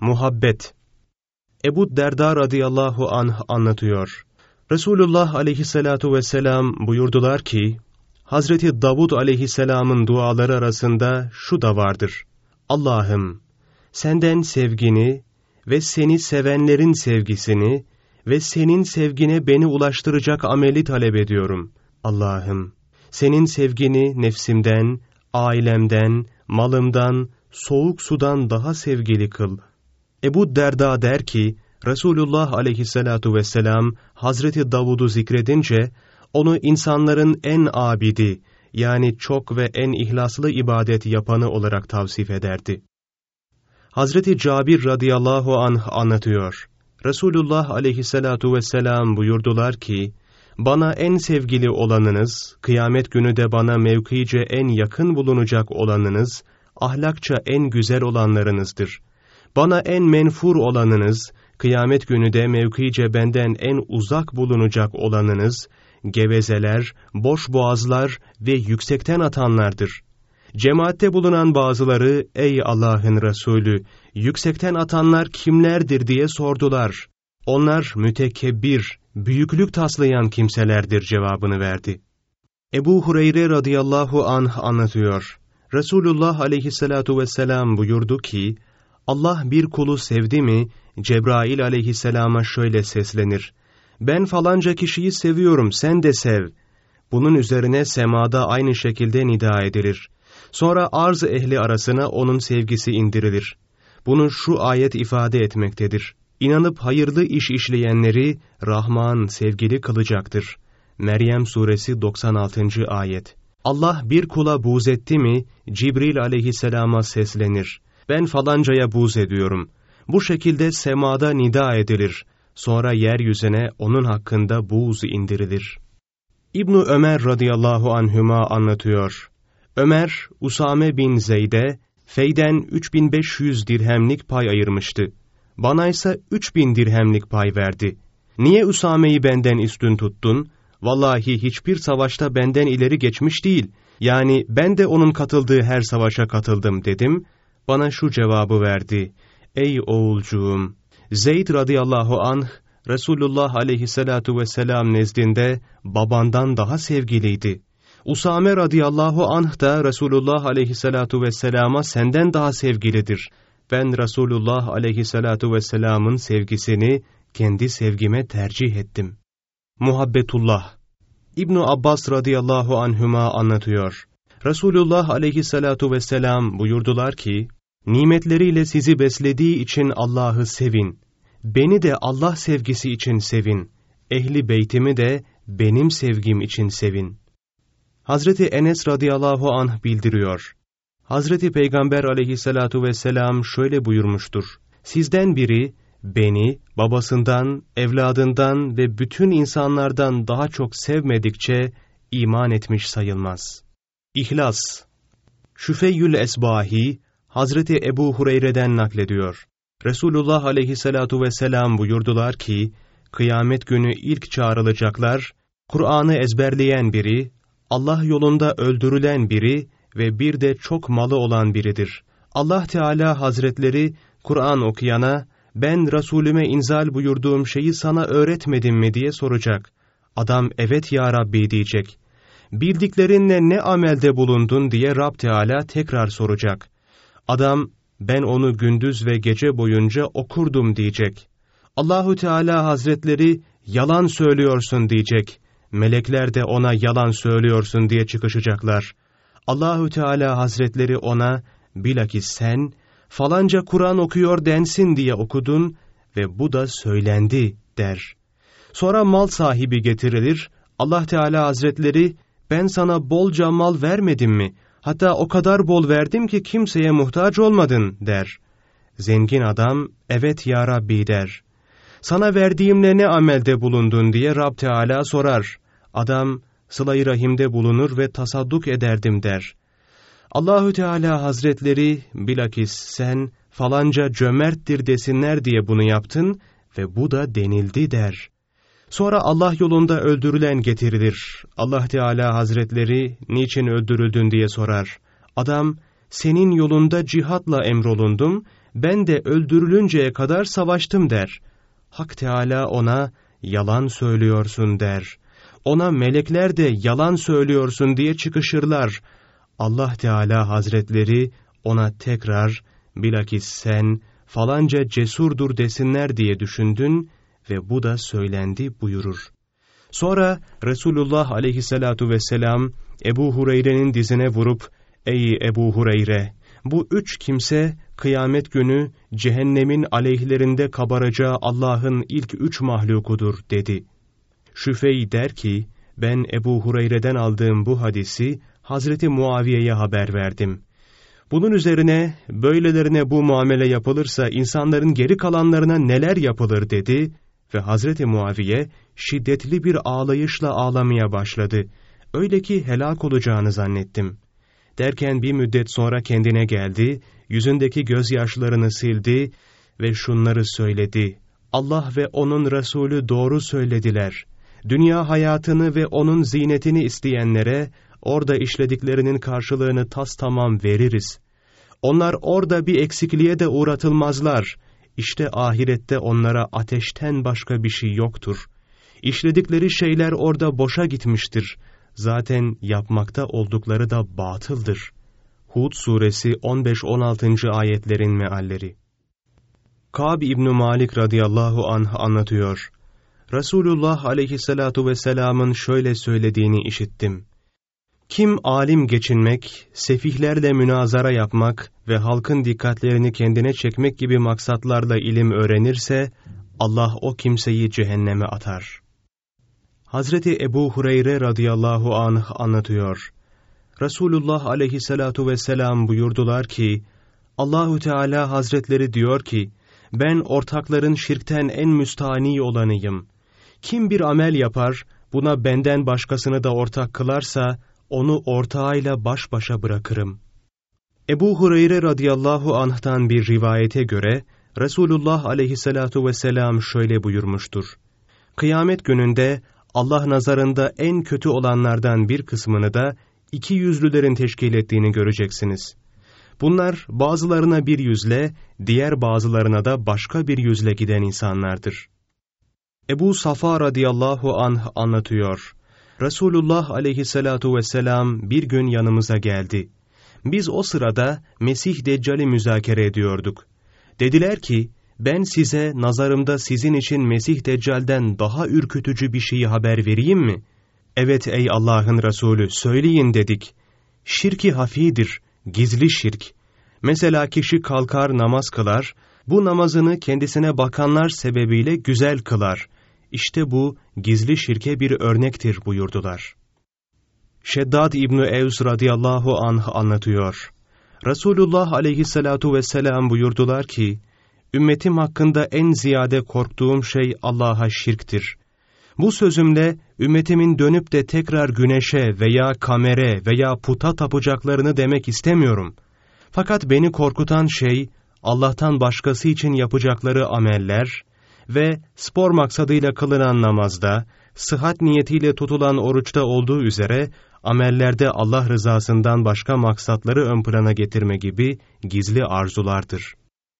Muhabbet Ebu Derda radıyallahu anh anlatıyor. Resulullah aleyhissalatu vesselam buyurdular ki, Hazreti Davud aleyhisselamın duaları arasında şu da vardır. Allah'ım, senden sevgini ve seni sevenlerin sevgisini ve senin sevgine beni ulaştıracak ameli talep ediyorum. Allah'ım, senin sevgini nefsimden, ailemden, malımdan, soğuk sudan daha sevgili kıl. Ebu Derda der ki, Resulullah aleyhissalatu vesselam Hazreti Davud'u zikredince, onu insanların en abidi, yani çok ve en ihlaslı ibadet yapanı olarak tavsif ederdi. Hazreti Cabir radıyallahu anh anlatıyor. Resulullah aleyhissalatu vesselam buyurdular ki, bana en sevgili olanınız, kıyamet günü de bana mevkice en yakın bulunacak olanınız, ahlakça en güzel olanlarınızdır. Bana en menfur olanınız, kıyamet günü de mevkice benden en uzak bulunacak olanınız, gevezeler, boş boğazlar ve yüksekten atanlardır. Cemaatte bulunan bazıları, ey Allah'ın Resulü, yüksekten atanlar kimlerdir diye sordular. Onlar mütekebbir, büyüklük taslayan kimselerdir cevabını verdi. Ebu Hureyre radıyallahu anh anlatıyor. Resulullah aleyhissalatu vesselam buyurdu ki, Allah bir kulu sevdi mi, Cebrail aleyhisselama şöyle seslenir. Ben falanca kişiyi seviyorum, sen de sev. Bunun üzerine semada aynı şekilde nida edilir. Sonra arz ehli arasına onun sevgisi indirilir. Bunu şu ayet ifade etmektedir. İnanıp hayırlı iş işleyenleri Rahman sevgili kılacaktır. Meryem Suresi 96. Ayet Allah bir kula buğz etti mi, Cibril aleyhisselama seslenir. Ben falancaya buğz ediyorum. Bu şekilde semada nida edilir. Sonra yeryüzüne onun hakkında buğz indirilir. İbnu Ömer radıyallahu anhüma anlatıyor. Ömer, Usame bin Zeyd'e feyden 3500 dirhemlik pay ayırmıştı. Bana ise 3000 dirhemlik pay verdi. Niye Usame'yi benden üstün tuttun? Vallahi hiçbir savaşta benden ileri geçmiş değil. Yani ben de onun katıldığı her savaşa katıldım dedim. Bana şu cevabı verdi. Ey oğulcuğum! Zeyd radıyallahu anh, Resulullah aleyhissalatu vesselam nezdinde babandan daha sevgiliydi. Usame radıyallahu anh da Resulullah aleyhissalatu vesselama senden daha sevgilidir. Ben Resulullah aleyhissalatu vesselamın sevgisini kendi sevgime tercih ettim. Muhabbetullah İbnu Abbas radıyallahu anhüma anlatıyor. Resulullah aleyhissalatu vesselam buyurdular ki, Nimetleriyle sizi beslediği için Allah'ı sevin. Beni de Allah sevgisi için sevin. Ehli beytimi de benim sevgim için sevin. Hazreti Enes radıyallahu anh bildiriyor. Hazreti Peygamber aleyhissalatu vesselam şöyle buyurmuştur. Sizden biri beni babasından, evladından ve bütün insanlardan daha çok sevmedikçe iman etmiş sayılmaz. İhlas Şüfeyyül Esbahi Hazreti Ebu Hureyre'den naklediyor. Resulullah aleyhissalatu vesselam buyurdular ki, kıyamet günü ilk çağrılacaklar, Kur'an'ı ezberleyen biri, Allah yolunda öldürülen biri ve bir de çok malı olan biridir. Allah Teala Hazretleri Kur'an okuyana ben Resulüme inzal buyurduğum şeyi sana öğretmedim mi diye soracak. Adam evet ya Rabbi diyecek. Bildiklerinle ne amelde bulundun diye Rab Teala tekrar soracak. Adam ben onu gündüz ve gece boyunca okurdum diyecek. Allahu Teala Hazretleri yalan söylüyorsun diyecek. Melekler de ona yalan söylüyorsun diye çıkışacaklar. Allahü Teala Hazretleri ona bilakis sen falanca Kur'an okuyor densin diye okudun ve bu da söylendi der. Sonra mal sahibi getirilir. Allah Teala Hazretleri ben sana bolca mal vermedim mi? Hatta o kadar bol verdim ki kimseye muhtaç olmadın der. Zengin adam evet ya Rabbi der. Sana verdiğimle ne amelde bulundun diye Rab Teala sorar. Adam sıla rahimde bulunur ve tasadduk ederdim der. Allahü Teala Hazretleri bilakis sen falanca cömerttir desinler diye bunu yaptın ve bu da denildi der. Sonra Allah yolunda öldürülen getirilir. Allah Teala Hazretleri niçin öldürüldün diye sorar. Adam senin yolunda cihatla emrolundum ben de öldürülünceye kadar savaştım der. Hak Teala ona yalan söylüyorsun der. Ona melekler de yalan söylüyorsun diye çıkışırlar. Allah Teala Hazretleri ona tekrar bilakis sen falanca cesurdur desinler diye düşündün ve bu da söylendi buyurur. Sonra Resulullah aleyhissalatu vesselam Ebu Hureyre'nin dizine vurup Ey Ebu Hureyre! Bu üç kimse kıyamet günü cehennemin aleyhlerinde kabaracağı Allah'ın ilk üç mahlukudur dedi. Şüfey der ki, ben Ebu Hureyre'den aldığım bu hadisi Hazreti Muaviye'ye haber verdim. Bunun üzerine böylelerine bu muamele yapılırsa insanların geri kalanlarına neler yapılır dedi ve Hazreti Muaviye şiddetli bir ağlayışla ağlamaya başladı. Öyle ki helak olacağını zannettim. Derken bir müddet sonra kendine geldi, yüzündeki gözyaşlarını sildi ve şunları söyledi. Allah ve O'nun Resulü doğru söylediler. Dünya hayatını ve O'nun zinetini isteyenlere, orada işlediklerinin karşılığını tas tamam veririz. Onlar orada bir eksikliğe de uğratılmazlar. İşte ahirette onlara ateşten başka bir şey yoktur. İşledikleri şeyler orada boşa gitmiştir. Zaten yapmakta oldukları da batıldır. Hud suresi 15-16. ayetlerin mealleri. Kab İbn Malik radıyallahu anh anlatıyor. Resulullah aleyhissalatu vesselamın şöyle söylediğini işittim. Kim alim geçinmek, sefihlerle münazara yapmak ve halkın dikkatlerini kendine çekmek gibi maksatlarla ilim öğrenirse, Allah o kimseyi cehenneme atar. Hazreti Ebu Hureyre radıyallahu anh anlatıyor. Resulullah aleyhissalatu vesselam buyurdular ki, Allahu Teala Hazretleri diyor ki, ben ortakların şirkten en müstani olanıyım. Kim bir amel yapar, buna benden başkasını da ortak kılarsa, onu ortağıyla baş başa bırakırım. Ebu Hureyre radıyallahu anh'tan bir rivayete göre, Resulullah aleyhissalatu vesselam şöyle buyurmuştur. Kıyamet gününde Allah nazarında en kötü olanlardan bir kısmını da iki yüzlülerin teşkil ettiğini göreceksiniz. Bunlar bazılarına bir yüzle, diğer bazılarına da başka bir yüzle giden insanlardır. Ebu Safa radıyallahu anh anlatıyor. Resulullah aleyhissalatu vesselam bir gün yanımıza geldi. Biz o sırada Mesih Deccal'i müzakere ediyorduk. Dediler ki, ben size nazarımda sizin için Mesih Deccal'den daha ürkütücü bir şeyi haber vereyim mi? Evet ey Allah'ın Resulü söyleyin dedik. Şirki hafidir, gizli şirk. Mesela kişi kalkar namaz kılar, bu namazını kendisine bakanlar sebebiyle güzel kılar. İşte bu gizli şirke bir örnektir buyurdular. Şeddad İbni Evs radıyallahu anh anlatıyor. Resulullah aleyhissalatu vesselam buyurdular ki, ümmetim hakkında en ziyade korktuğum şey Allah'a şirktir. Bu sözümle ümmetimin dönüp de tekrar güneşe veya kamere veya puta tapacaklarını demek istemiyorum. Fakat beni korkutan şey Allah'tan başkası için yapacakları ameller ve spor maksadıyla kılınan namazda, sıhhat niyetiyle tutulan oruçta olduğu üzere amellerde Allah rızasından başka maksatları ön plana getirme gibi gizli arzulardır.